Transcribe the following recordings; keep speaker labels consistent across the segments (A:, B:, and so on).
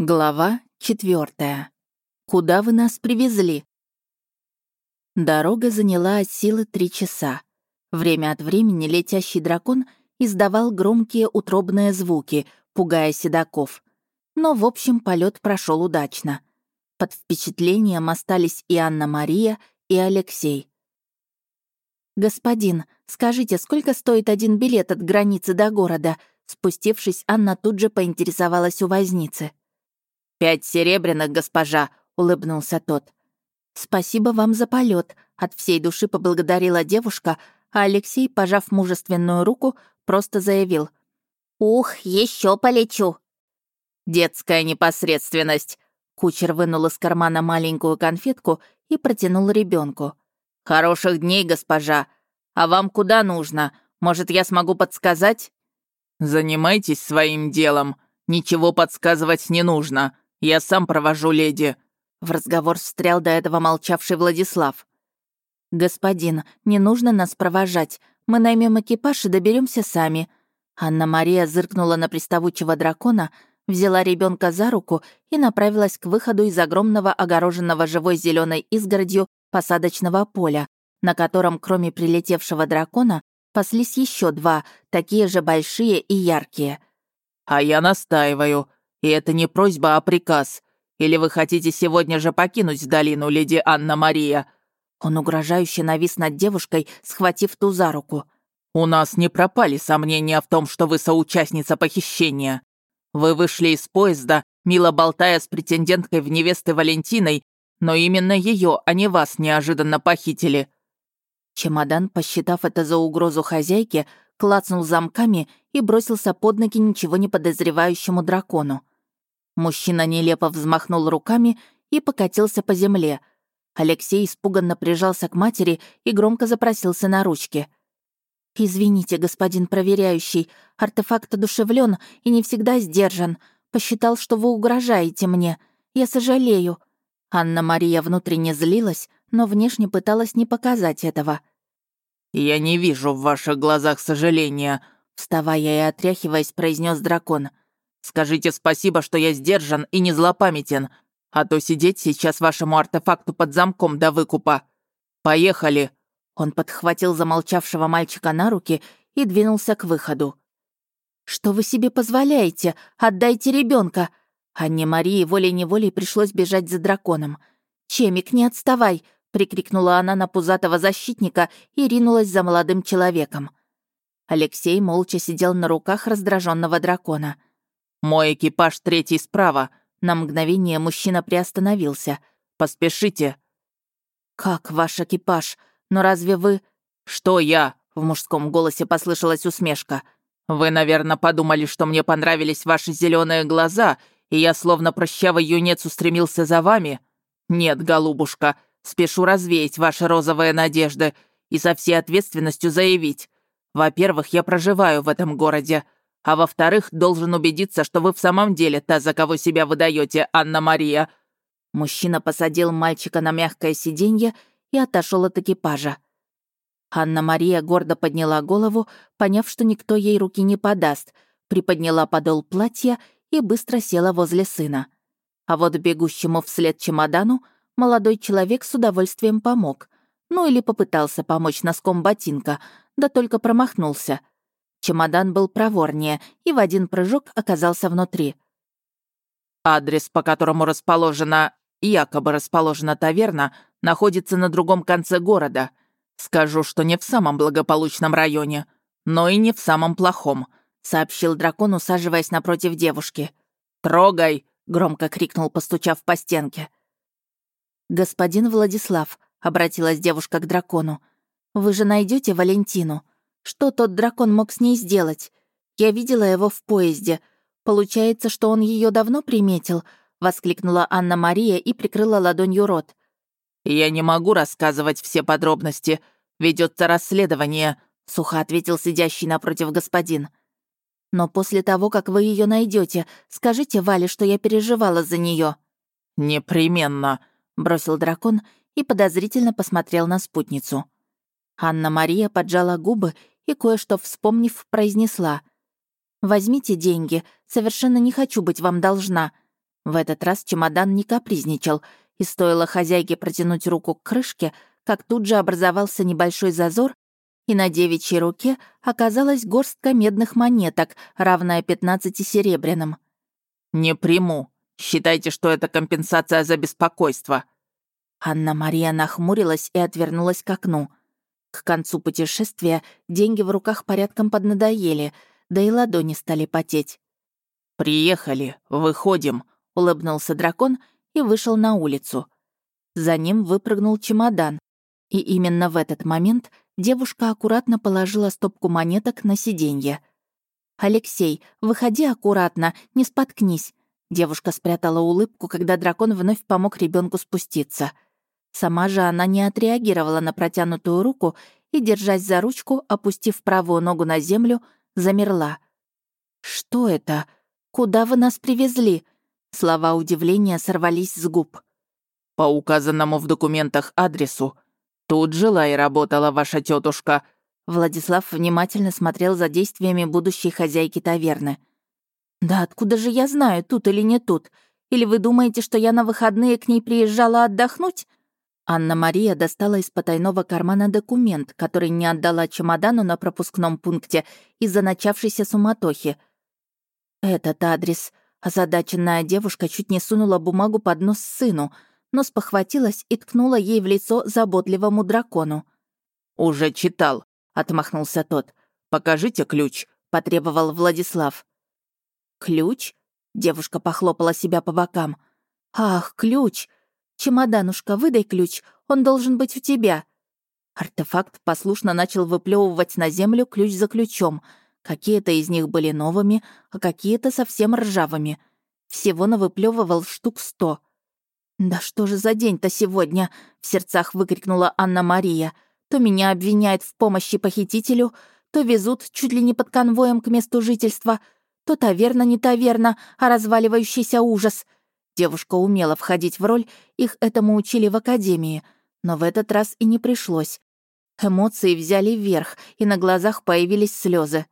A: Глава четвертая. Куда вы нас привезли? Дорога заняла от силы три часа. Время от времени летящий дракон издавал громкие утробные звуки, пугая седаков. Но, в общем, полет прошел удачно. Под впечатлением остались и Анна-Мария, и Алексей. «Господин, скажите, сколько стоит один билет от границы до города?» Спустившись, Анна тут же поинтересовалась у возницы.
B: «Пять серебряных, госпожа», — улыбнулся тот.
A: «Спасибо вам за полет, от всей души поблагодарила девушка, а Алексей, пожав мужественную руку, просто заявил.
C: «Ух, еще полечу!»
B: «Детская непосредственность!»
A: Кучер вынул из кармана маленькую конфетку и протянул ребенку.
B: «Хороших дней, госпожа! А вам куда нужно? Может, я смогу подсказать?»
D: «Занимайтесь своим делом. Ничего подсказывать не нужно. Я сам провожу леди».
A: В разговор встрял до этого молчавший Владислав. «Господин, не нужно нас провожать. Мы наймем экипаж и доберемся сами». Анна-Мария зыркнула на приставучего дракона, взяла ребенка за руку и направилась к выходу из огромного огороженного живой зеленой изгородью посадочного поля, на котором, кроме прилетевшего дракона, паслись еще два, такие же большие и яркие.
D: «А я настаиваю. И это не просьба, а приказ. Или вы хотите сегодня же покинуть долину, леди Анна-Мария?»
A: Он угрожающе навис над девушкой, схватив ту за руку.
D: «У нас не пропали сомнения в том, что вы соучастница похищения. Вы вышли из поезда, мило болтая с претенденткой в невесты Валентиной, но именно ее, а не вас, неожиданно похитили».
A: Чемодан, посчитав это за угрозу хозяйке, клацнул замками и бросился под ноги ничего не подозревающему дракону. Мужчина нелепо взмахнул руками и покатился по земле. Алексей испуганно прижался к матери и громко запросился на ручки. «Извините, господин проверяющий, артефакт одушевлен и не всегда сдержан. Посчитал, что вы угрожаете мне. Я сожалею». Анна-Мария внутренне злилась, но внешне пыталась не показать этого.
D: «Я не вижу в ваших глазах сожаления», — вставая и отряхиваясь, произнес дракон. Скажите спасибо, что я сдержан и не злопамятен, а то сидеть сейчас вашему артефакту под замком до выкупа. Поехали!»
A: Он подхватил замолчавшего мальчика на руки и двинулся к выходу. «Что вы себе позволяете? Отдайте ребенка! Анне Марии волей-неволей пришлось бежать за драконом. «Чемик, не отставай!» — прикрикнула она на пузатого защитника и ринулась за молодым человеком. Алексей молча сидел на руках раздраженного дракона —
D: «Мой экипаж третий справа». На мгновение мужчина приостановился. «Поспешите».
A: «Как ваш экипаж? Но разве вы...»
D: «Что я?» — в мужском голосе послышалась усмешка. «Вы, наверное, подумали, что мне понравились ваши зеленые глаза, и я словно прощавый юнец устремился за вами? Нет, голубушка, спешу развеять ваши розовые надежды и со всей ответственностью заявить. Во-первых, я проживаю в этом городе, а во-вторых, должен убедиться, что вы в самом деле та, за кого себя выдаете, Анна-Мария».
A: Мужчина посадил мальчика на мягкое сиденье и отошел от экипажа. Анна-Мария гордо подняла голову, поняв, что никто ей руки не подаст, приподняла подол платья и быстро села возле сына. А вот бегущему вслед чемодану молодой человек с удовольствием помог. Ну или попытался помочь носком ботинка, да только промахнулся — Чемодан был проворнее и в один прыжок оказался внутри.
D: «Адрес, по которому расположена, якобы расположена таверна, находится на другом конце города. Скажу, что не в самом благополучном районе, но и не в самом плохом», сообщил дракон, усаживаясь напротив девушки. «Трогай!» — громко крикнул, постучав по стенке.
A: «Господин Владислав», — обратилась девушка к дракону, «вы же найдете Валентину?» Что тот дракон мог с ней сделать? Я видела его в поезде. Получается, что он ее давно приметил?» — воскликнула Анна-Мария и прикрыла ладонью рот.
D: «Я не могу рассказывать все подробности. Ведется расследование», — сухо ответил сидящий напротив господин.
A: «Но после того, как вы ее найдете, скажите Вале, что я переживала за нее.
D: «Непременно», — бросил дракон и подозрительно посмотрел на спутницу.
A: Анна-Мария поджала губы и, кое-что вспомнив, произнесла. «Возьмите деньги, совершенно не хочу быть вам должна». В этот раз чемодан не капризничал, и стоило хозяйке протянуть руку к крышке, как тут же образовался небольшой зазор, и на девичьей руке оказалась горстка медных монеток, равная 15 серебряным.
D: «Не приму. Считайте, что это компенсация за беспокойство».
A: Анна-Мария нахмурилась и отвернулась к окну. К концу путешествия деньги в руках порядком поднадоели, да и ладони стали потеть.
D: «Приехали, выходим», — улыбнулся дракон и вышел на улицу.
A: За ним выпрыгнул чемодан. И именно в этот момент девушка аккуратно положила стопку монеток на сиденье. «Алексей, выходи аккуратно, не споткнись». Девушка спрятала улыбку, когда дракон вновь помог ребенку спуститься. Сама же она не отреагировала на протянутую руку и, держась за ручку, опустив правую ногу на землю, замерла. «Что это? Куда вы нас привезли?» Слова удивления сорвались с губ.
D: «По указанному в документах адресу. Тут жила и работала ваша тетушка.
A: Владислав внимательно смотрел за действиями будущей хозяйки таверны. «Да откуда же я знаю, тут или не тут? Или вы думаете, что я на выходные к ней приезжала отдохнуть?» Анна-Мария достала из потайного кармана документ, который не отдала чемодану на пропускном пункте из-за начавшейся суматохи. «Этот адрес», Озадаченная девушка чуть не сунула бумагу под нос сыну, но спохватилась и ткнула ей в лицо заботливому дракону.
D: «Уже читал», — отмахнулся тот. «Покажите ключ», — потребовал Владислав.
A: «Ключ?» — девушка похлопала себя по бокам. «Ах, ключ! Чемоданушка, выдай ключ, он должен быть у тебя». Артефакт послушно начал выплевывать на землю ключ за ключом — Какие-то из них были новыми, а какие-то совсем ржавыми. Всего навыплёвывал штук сто. «Да что же за день-то сегодня?» — в сердцах выкрикнула Анна-Мария. «То меня обвиняют в помощи похитителю, то везут чуть ли не под конвоем к месту жительства, то таверна не таверна, а разваливающийся ужас». Девушка умела входить в роль, их этому учили в академии, но в этот раз и не пришлось. Эмоции взяли вверх, и на глазах появились слезы.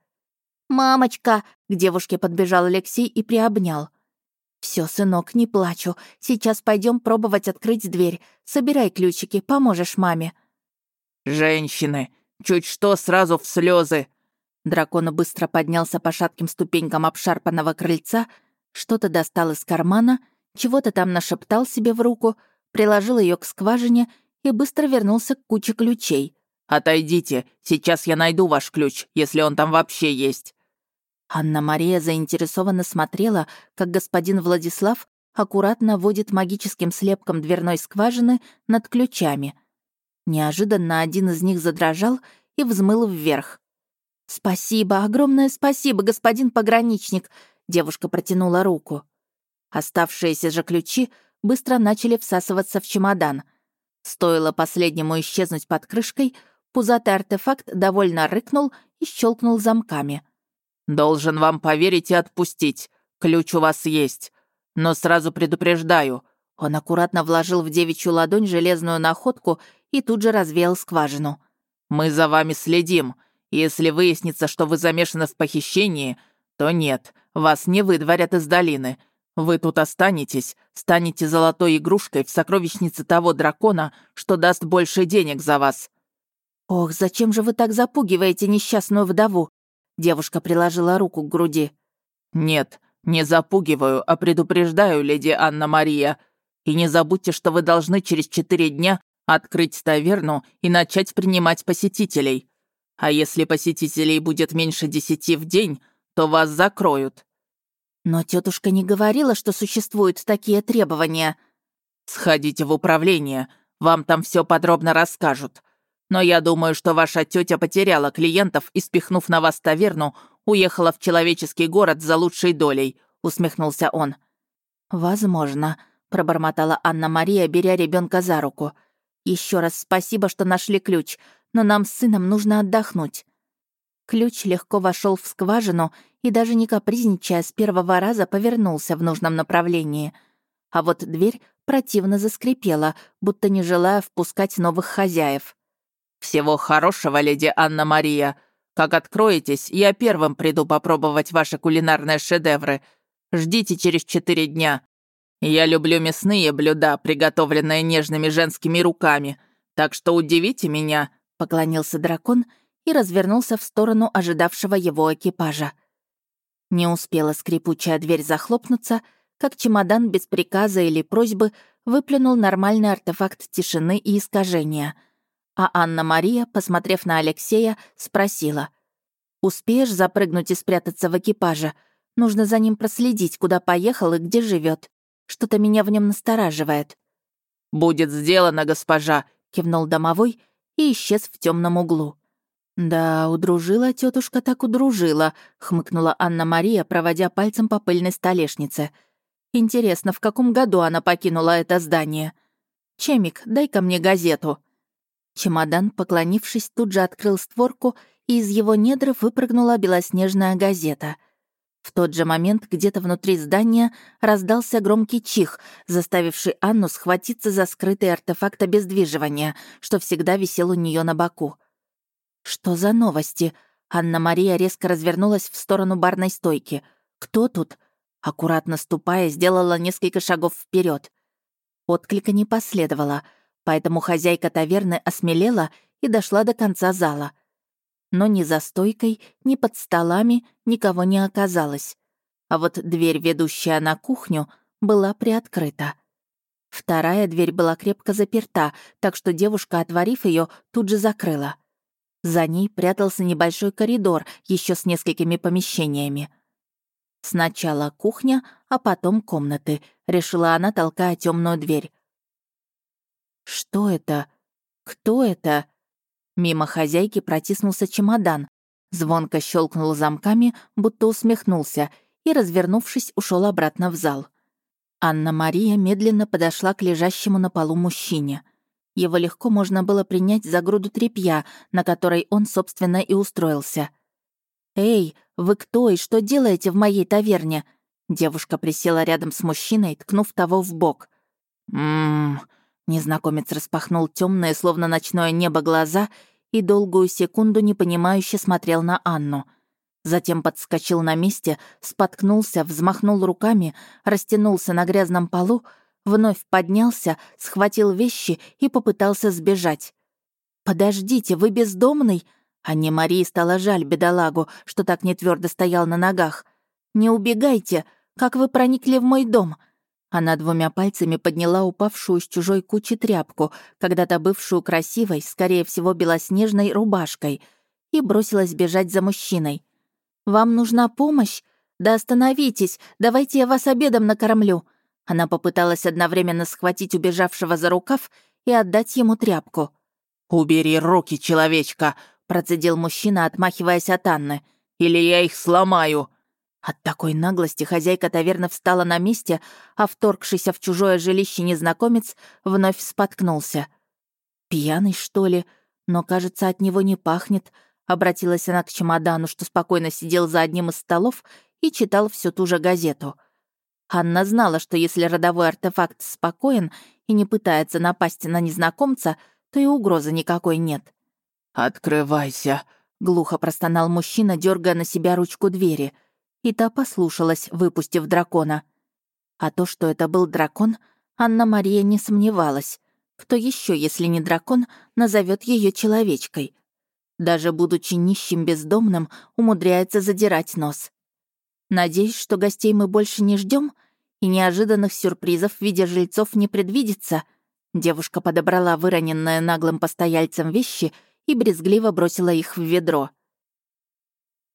C: «Мамочка!»
A: — к девушке подбежал Алексей и приобнял. Все, сынок, не плачу. Сейчас пойдем пробовать открыть дверь. Собирай ключики, поможешь маме».
D: «Женщины, чуть что сразу в слезы.
A: Дракон быстро поднялся по шатким ступенькам обшарпанного крыльца, что-то достал из кармана, чего-то там нашептал себе в руку, приложил ее к скважине и быстро вернулся к куче ключей.
D: «Отойдите, сейчас я найду ваш ключ, если он там вообще есть».
A: Анна-Мария заинтересованно смотрела, как господин Владислав аккуратно водит магическим слепком дверной скважины над ключами. Неожиданно один из них задрожал и взмыл вверх. «Спасибо, огромное спасибо, господин пограничник!» Девушка протянула руку. Оставшиеся же ключи быстро начали всасываться в чемодан. Стоило последнему исчезнуть под крышкой, пузатый артефакт довольно рыкнул и щелкнул замками —
D: «Должен вам поверить и отпустить. Ключ у вас есть. Но сразу предупреждаю».
A: Он аккуратно вложил в девичью ладонь железную находку и тут же развеял скважину.
D: «Мы за вами следим. Если выяснится, что вы замешаны в похищении, то нет, вас не выдворят из долины. Вы тут останетесь, станете золотой игрушкой в сокровищнице того дракона, что даст больше денег за вас».
A: «Ох, зачем же вы так запугиваете несчастную вдову?» Девушка приложила руку к груди.
D: «Нет, не запугиваю, а предупреждаю, леди Анна-Мария. И не забудьте, что вы должны через четыре дня открыть таверну и начать принимать посетителей. А если посетителей будет меньше десяти в день, то вас закроют».
A: «Но тетушка не говорила, что существуют такие требования».
D: «Сходите в управление, вам там все подробно расскажут. Но я думаю, что ваша тетя потеряла клиентов и, спихнув на вас таверну, уехала в человеческий город за лучшей долей», — усмехнулся он.
A: «Возможно», — пробормотала Анна-Мария, беря ребенка за руку. Еще раз спасибо, что нашли ключ, но нам с сыном нужно отдохнуть». Ключ легко вошел в скважину и даже не капризничая с первого раза повернулся в нужном направлении. А вот дверь противно заскрипела, будто не желая впускать новых хозяев.
D: «Всего хорошего, леди Анна-Мария. Как откроетесь, я первым приду попробовать ваши кулинарные шедевры. Ждите через четыре дня». Я люблю мясные блюда, приготовленные нежными женскими руками, так что удивите меня», —
A: поклонился дракон и развернулся в сторону ожидавшего его экипажа. Не успела скрипучая дверь захлопнуться, как чемодан без приказа или просьбы выплюнул нормальный артефакт тишины и искажения. А Анна-Мария, посмотрев на Алексея, спросила. «Успеешь запрыгнуть и спрятаться в экипаже? Нужно за ним проследить, куда поехал и где живет. Что-то меня в нем настораживает».
D: «Будет сделано, госпожа», —
A: кивнул домовой и исчез в темном углу. «Да, удружила тетушка так удружила», — хмыкнула Анна-Мария, проводя пальцем по пыльной столешнице. «Интересно, в каком году она покинула это здание? Чемик, дай-ка мне газету». Чемодан, поклонившись, тут же открыл створку, и из его недр выпрыгнула белоснежная газета. В тот же момент где-то внутри здания раздался громкий чих, заставивший Анну схватиться за скрытый артефакт обездвиживания, что всегда висел у нее на боку. «Что за новости?» Анна-Мария резко развернулась в сторону барной стойки. «Кто тут?» Аккуратно ступая, сделала несколько шагов вперед. Отклика не последовало, поэтому хозяйка таверны осмелела и дошла до конца зала. Но ни за стойкой, ни под столами никого не оказалось. А вот дверь, ведущая на кухню, была приоткрыта. Вторая дверь была крепко заперта, так что девушка, отворив ее, тут же закрыла. За ней прятался небольшой коридор, еще с несколькими помещениями. Сначала кухня, а потом комнаты, решила она, толкая темную дверь. Что это? Кто это? Мимо хозяйки протиснулся чемодан, звонко щелкнул замками, будто усмехнулся, и, развернувшись, ушел обратно в зал. Анна-Мария медленно подошла к лежащему на полу мужчине — его легко можно было принять за груду тряпья, на которой он, собственно, и устроился. «Эй, вы кто и что делаете в моей таверне?» Девушка присела рядом с мужчиной, ткнув того в бок. «Ммм...» Незнакомец распахнул темные, словно ночное небо, глаза и долгую секунду непонимающе смотрел на Анну. Затем подскочил на месте, споткнулся, взмахнул руками, растянулся на грязном полу, вновь поднялся, схватил вещи и попытался сбежать. «Подождите, вы бездомный?» Анне Марии стало жаль бедолагу, что так не твердо стоял на ногах. «Не убегайте! Как вы проникли в мой дом?» Она двумя пальцами подняла упавшую с чужой кучи тряпку, когда-то бывшую красивой, скорее всего, белоснежной рубашкой, и бросилась бежать за мужчиной. «Вам нужна помощь? Да остановитесь, давайте я вас обедом накормлю. Она попыталась одновременно схватить убежавшего за рукав и отдать ему тряпку.
D: «Убери руки, человечка!» — процедил мужчина, отмахиваясь от Анны. «Или я их сломаю!»
A: От такой наглости хозяйка таверны встала на месте, а вторгшийся в чужое жилище незнакомец вновь споткнулся. «Пьяный, что ли? Но, кажется, от него не пахнет», — обратилась она к чемодану, что спокойно сидел за одним из столов и читал всю ту же газету — Анна знала, что если родовой артефакт спокоен и не пытается напасть на незнакомца, то и угрозы никакой нет.
D: «Открывайся», — глухо простонал мужчина, дергая на себя ручку двери.
A: И та послушалась, выпустив дракона. А то, что это был дракон, Анна-Мария не сомневалась. Кто еще, если не дракон, назовет ее человечкой? Даже будучи нищим бездомным, умудряется задирать нос. Надеюсь, что гостей мы больше не ждем и неожиданных сюрпризов в виде жильцов не предвидится. Девушка подобрала выроненные наглым постояльцем вещи и брезгливо бросила их в ведро.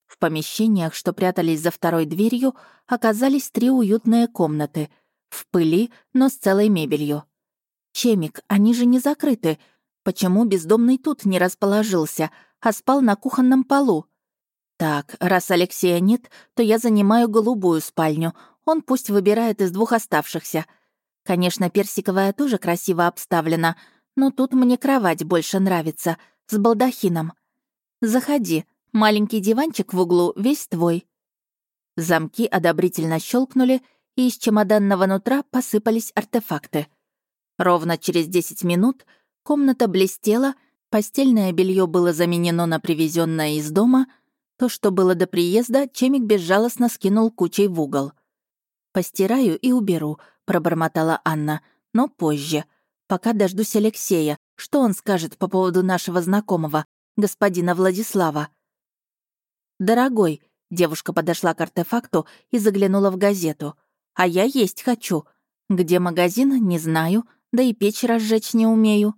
A: В помещениях, что прятались за второй дверью, оказались три уютные комнаты. В пыли, но с целой мебелью. «Чемик, они же не закрыты. Почему бездомный тут не расположился, а спал на кухонном полу?» Так, раз Алексея нет, то я занимаю голубую спальню. Он пусть выбирает из двух оставшихся. Конечно, персиковая тоже красиво обставлена, но тут мне кровать больше нравится, с балдахином. Заходи, маленький диванчик в углу весь твой. Замки одобрительно щелкнули, и из чемоданного нутра посыпались артефакты. Ровно через 10 минут комната блестела, постельное белье было заменено на привезенное из дома — то, что было до приезда, Чемик безжалостно скинул кучей в угол. «Постираю и уберу», — пробормотала Анна, — «но позже. Пока дождусь Алексея. Что он скажет по поводу нашего знакомого, господина Владислава?» «Дорогой», — девушка подошла к артефакту и заглянула в газету. «А я есть хочу. Где магазин, не знаю, да и печь разжечь не умею».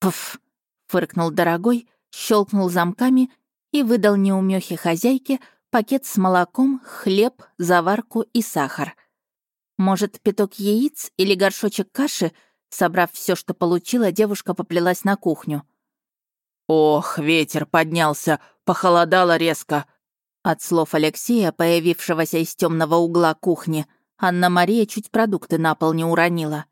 A: «Пф», — фыркнул дорогой, щелкнул замками и выдал неумехе хозяйке пакет с молоком, хлеб, заварку и сахар. Может, пяток яиц или горшочек каши? Собрав все, что получила, девушка поплелась на кухню.
D: «Ох, ветер поднялся, похолодало резко».
A: От слов Алексея, появившегося из темного угла кухни, Анна-Мария чуть продукты на пол не уронила.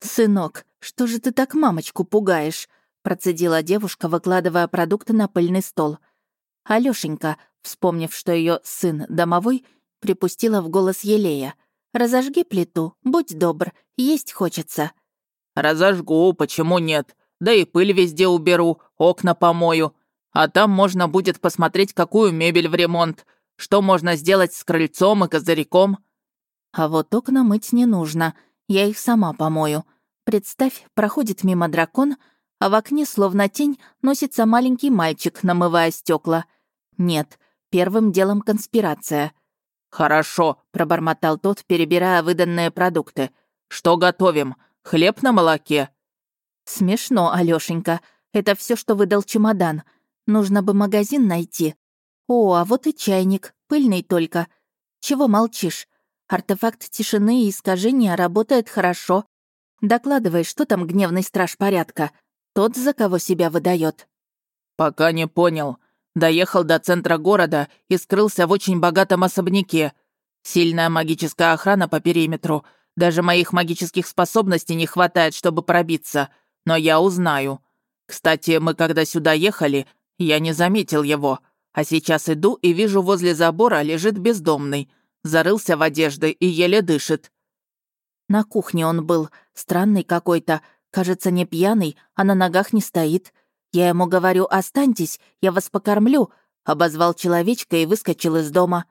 A: «Сынок, что же ты так мамочку пугаешь?» процедила девушка, выкладывая продукты на пыльный стол. Алёшенька, вспомнив, что ее сын домовой, припустила в голос Елея. «Разожги плиту, будь добр, есть хочется».
D: «Разожгу, почему нет? Да и пыль везде уберу, окна помою. А там можно будет посмотреть, какую мебель в ремонт, что можно сделать с крыльцом и козырьком».
A: «А вот окна мыть не нужно, я их сама помою. Представь, проходит мимо дракон, а в окне, словно тень, носится маленький мальчик, намывая стекла. Нет, первым делом конспирация.
D: «Хорошо», — пробормотал тот, перебирая выданные продукты. «Что готовим? Хлеб на молоке?»
A: «Смешно, Алёшенька. Это все, что выдал чемодан. Нужно бы магазин найти. О, а вот и чайник, пыльный только. Чего молчишь? Артефакт тишины и искажения работает хорошо. Докладывай, что там гневный страж порядка?» Тот, за кого себя выдает.
D: «Пока не понял. Доехал до центра города и скрылся в очень богатом особняке. Сильная магическая охрана по периметру. Даже моих магических способностей не хватает, чтобы пробиться. Но я узнаю. Кстати, мы когда сюда ехали, я не заметил его. А сейчас иду и вижу возле забора лежит бездомный. Зарылся в одежды и еле дышит.
A: На кухне он был, странный какой-то, Кажется, не пьяный, а на ногах не стоит. Я ему говорю, останьтесь, я вас покормлю. Обозвал человечка и выскочил из дома.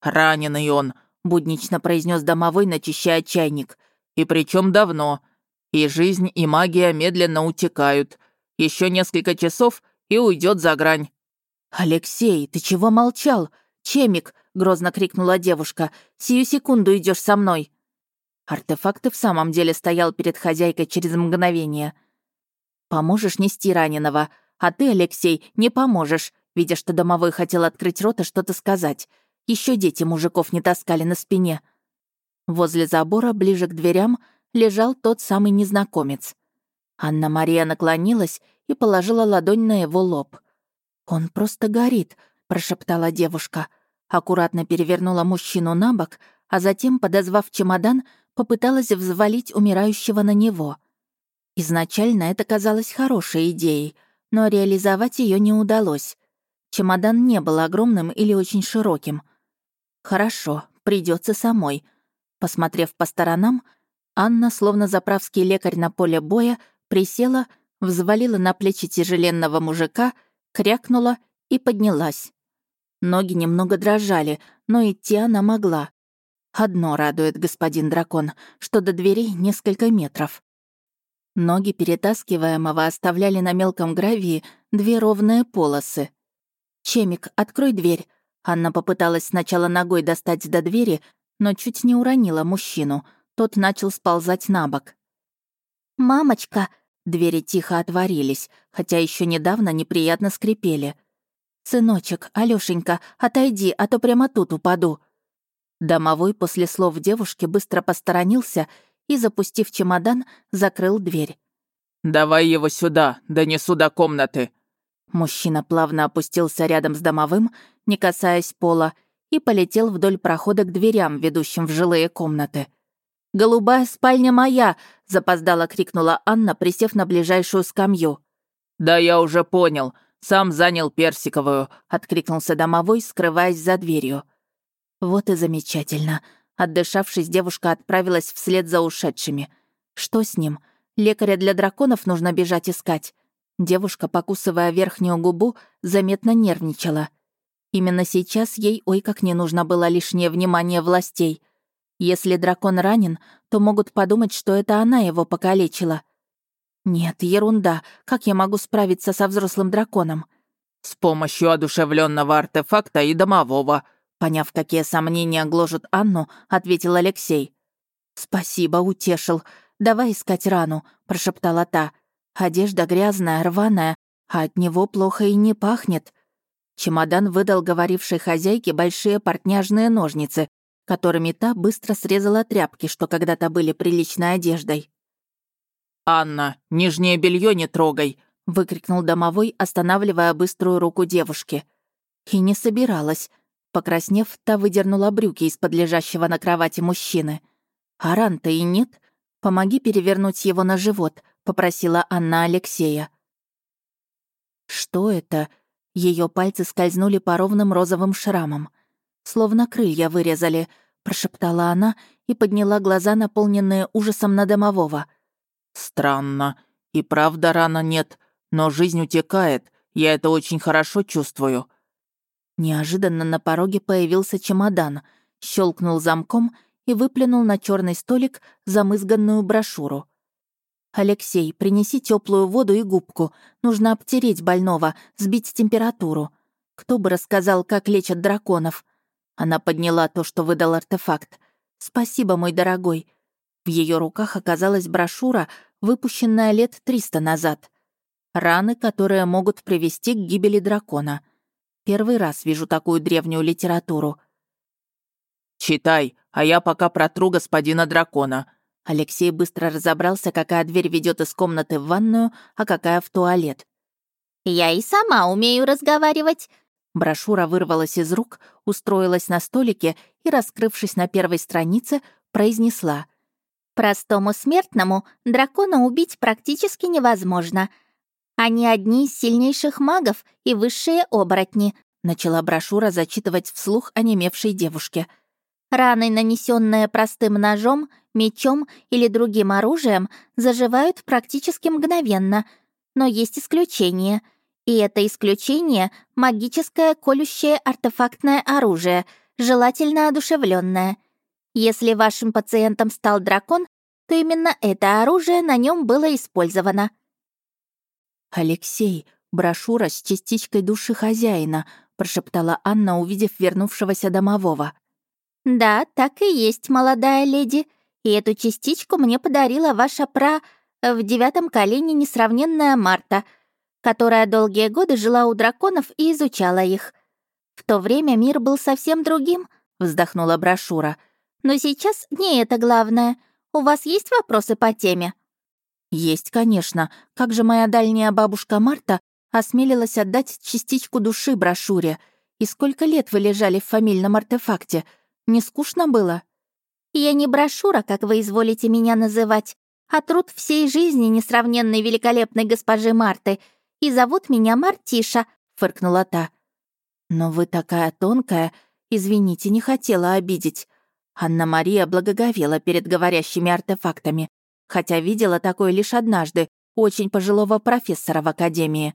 D: «Раненый он», — буднично произнес домовой, начищая чайник. «И причем давно. И жизнь, и магия медленно утекают. Еще несколько часов и уйдет за грань».
A: «Алексей, ты чего молчал? Чемик!» — грозно крикнула девушка. «Сию секунду идешь со мной!» Артефакт и в самом деле стоял перед хозяйкой через мгновение. «Поможешь нести раненого, а ты, Алексей, не поможешь», видя, что домовой хотел открыть рот и что-то сказать. Еще дети мужиков не таскали на спине. Возле забора, ближе к дверям, лежал тот самый незнакомец. Анна-Мария наклонилась и положила ладонь на его лоб. «Он просто горит», — прошептала девушка. Аккуратно перевернула мужчину на бок, а затем, подозвав чемодан, попыталась взвалить умирающего на него. Изначально это казалось хорошей идеей, но реализовать ее не удалось. Чемодан не был огромным или очень широким. Хорошо, придется самой. Посмотрев по сторонам, Анна, словно заправский лекарь на поле боя, присела, взвалила на плечи тяжеленного мужика, крякнула и поднялась. Ноги немного дрожали, но идти она могла. Одно радует господин дракон, что до дверей несколько метров. Ноги перетаскиваемого оставляли на мелком гравии две ровные полосы. «Чемик, открой дверь». Анна попыталась сначала ногой достать до двери, но чуть не уронила мужчину. Тот начал сползать на бок.
C: «Мамочка!»
A: Двери тихо отворились, хотя еще недавно неприятно скрипели. «Сыночек, Алёшенька, отойди, а то прямо тут упаду», Домовой после слов девушки быстро посторонился и, запустив чемодан, закрыл дверь.
D: «Давай его сюда, донесу до комнаты».
A: Мужчина плавно опустился рядом с домовым, не касаясь пола, и полетел вдоль прохода к дверям, ведущим в жилые комнаты. «Голубая спальня моя!» — запоздало крикнула Анна, присев на ближайшую скамью.
D: «Да я уже понял. Сам занял персиковую», —
A: откликнулся домовой, скрываясь за дверью. Вот и замечательно. Отдышавшись, девушка отправилась вслед за ушедшими. Что с ним? Лекаря для драконов нужно бежать искать. Девушка, покусывая верхнюю губу, заметно нервничала. Именно сейчас ей ой как не нужно было лишнее внимание властей. Если дракон ранен, то могут подумать, что это она его покалечила. Нет, ерунда. Как я могу справиться со взрослым драконом?
D: С помощью одушевленного артефакта и домового.
A: Поняв, какие сомнения гложут Анну, ответил Алексей. «Спасибо, утешил. Давай искать рану», — прошептала та. «Одежда грязная, рваная, а от него плохо и не пахнет». Чемодан выдал говорившей хозяйке большие портняжные ножницы, которыми та быстро срезала тряпки, что когда-то были приличной одеждой.
D: «Анна, нижнее белье не трогай!»
A: — выкрикнул домовой, останавливая быструю руку девушки. И не собиралась. Покраснев, та выдернула брюки из-под лежащего на кровати мужчины. «А ран-то и нет. Помоги перевернуть его на живот», — попросила Анна Алексея. «Что это?» Ее пальцы скользнули по ровным розовым шрамам. «Словно крылья вырезали», — прошептала она и подняла глаза, наполненные ужасом на домового.
D: «Странно. И правда рана нет, но жизнь утекает. Я это очень хорошо чувствую».
A: Неожиданно на пороге появился чемодан, щелкнул замком и выплюнул на черный столик замызганную брошюру. «Алексей, принеси теплую воду и губку. Нужно обтереть больного, сбить температуру. Кто бы рассказал, как лечат драконов?» Она подняла то, что выдал артефакт. «Спасибо, мой дорогой». В ее руках оказалась брошюра, выпущенная лет триста назад. Раны, которые могут привести к гибели дракона. Первый раз вижу такую древнюю литературу.
D: «Читай, а я пока протру господина дракона»,
A: Алексей быстро разобрался, какая дверь ведет из комнаты в ванную, а какая в туалет.
C: «Я и сама умею разговаривать».
A: Брошюра вырвалась из рук, устроилась на столике и, раскрывшись на первой странице, произнесла.
C: «Простому смертному дракона убить практически невозможно. Они одни из сильнейших магов и высшие оборотни»,
A: начала брошюра зачитывать вслух онемевшей девушке.
C: «Раны, нанесенные простым ножом, мечом или другим оружием заживают практически мгновенно, но есть исключение. И это исключение — магическое колющее артефактное оружие, желательно одушевленное. Если вашим пациентом стал дракон, то именно это оружие на нем было использовано.
A: «Алексей, брошюра с частичкой души хозяина», прошептала Анна, увидев вернувшегося домового.
C: «Да, так и есть, молодая леди», и эту частичку мне подарила ваша пра... Э, в девятом колене несравненная Марта, которая долгие годы жила у драконов и изучала их. В то время мир был совсем другим, вздохнула брошюра. Но сейчас не это главное. У вас есть вопросы по теме?
A: Есть, конечно. Как же моя дальняя бабушка Марта осмелилась отдать частичку души брошюре? И сколько лет вы лежали в фамильном артефакте? Не скучно было?
C: Я не брошюра, как вы изволите меня называть, а труд всей жизни несравненной великолепной госпожи Марты. И зовут меня Мартиша», — фыркнула та.
A: «Но вы такая тонкая, извините, не хотела обидеть». Анна-Мария благоговела перед говорящими артефактами, хотя видела такое лишь однажды очень пожилого профессора в академии.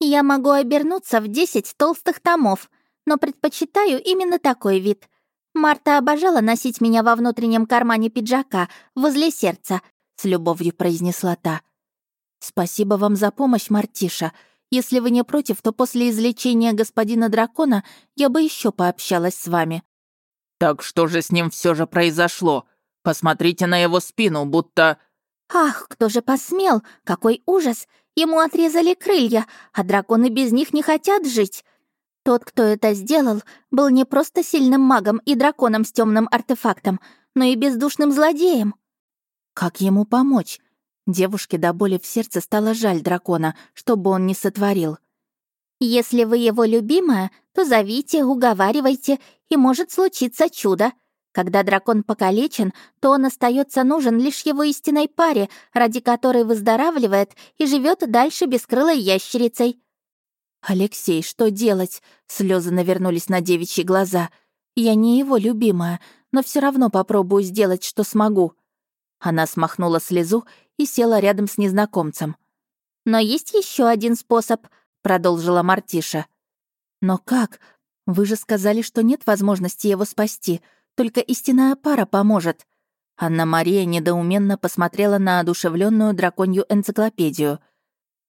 C: «Я могу обернуться в десять толстых томов, но предпочитаю именно такой вид. Марта обожала носить меня во внутреннем кармане пиджака, возле сердца», — с любовью произнесла та.
A: «Спасибо вам за помощь, Мартиша. Если вы не против, то после излечения господина дракона я бы еще пообщалась с вами».
D: «Так что же с ним все же произошло? Посмотрите на его спину, будто...»
C: «Ах, кто же посмел! Какой ужас! Ему отрезали крылья, а драконы без них не хотят жить!» Тот, кто это сделал, был не просто сильным магом и драконом с темным артефактом, но и бездушным злодеем.
A: Как ему помочь? Девушке до боли в сердце стало жаль дракона, чтобы он не сотворил.
C: «Если вы его любимая, то зовите, уговаривайте, и может случиться чудо. Когда дракон покалечен, то он остается нужен лишь его истинной паре, ради которой выздоравливает и живет дальше бескрылой ящерицей.
A: «Алексей, что делать?» Слезы навернулись на девичьи глаза. «Я не его любимая, но все равно попробую сделать, что смогу». Она смахнула слезу и села рядом с незнакомцем.
C: «Но есть еще один способ», — продолжила Мартиша.
A: «Но как? Вы же сказали, что нет возможности его спасти», Только истинная пара поможет». Анна-Мария недоуменно посмотрела на одушевленную драконью энциклопедию.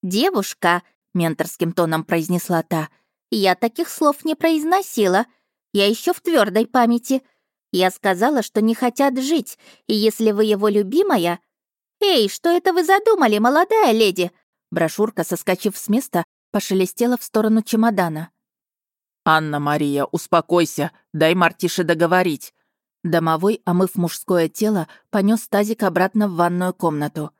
C: «Девушка», — менторским тоном произнесла та, — «я таких слов не произносила. Я еще в твердой памяти. Я сказала, что не хотят жить, и если вы его любимая...» «Эй, что это вы задумали, молодая леди?»
A: Брошюрка, соскочив с места, пошелестела в сторону чемодана.
D: «Анна-Мария, успокойся, дай Мартише договорить».
A: Домовой, омыв мужское тело, понес тазик обратно в ванную комнату.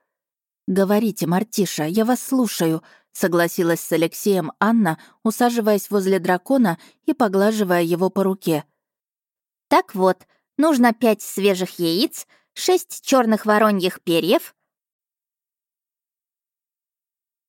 A: «Говорите, Мартиша, я вас слушаю», — согласилась с Алексеем Анна, усаживаясь возле дракона и поглаживая его по руке.
C: «Так вот, нужно пять свежих яиц, шесть черных вороньих перьев».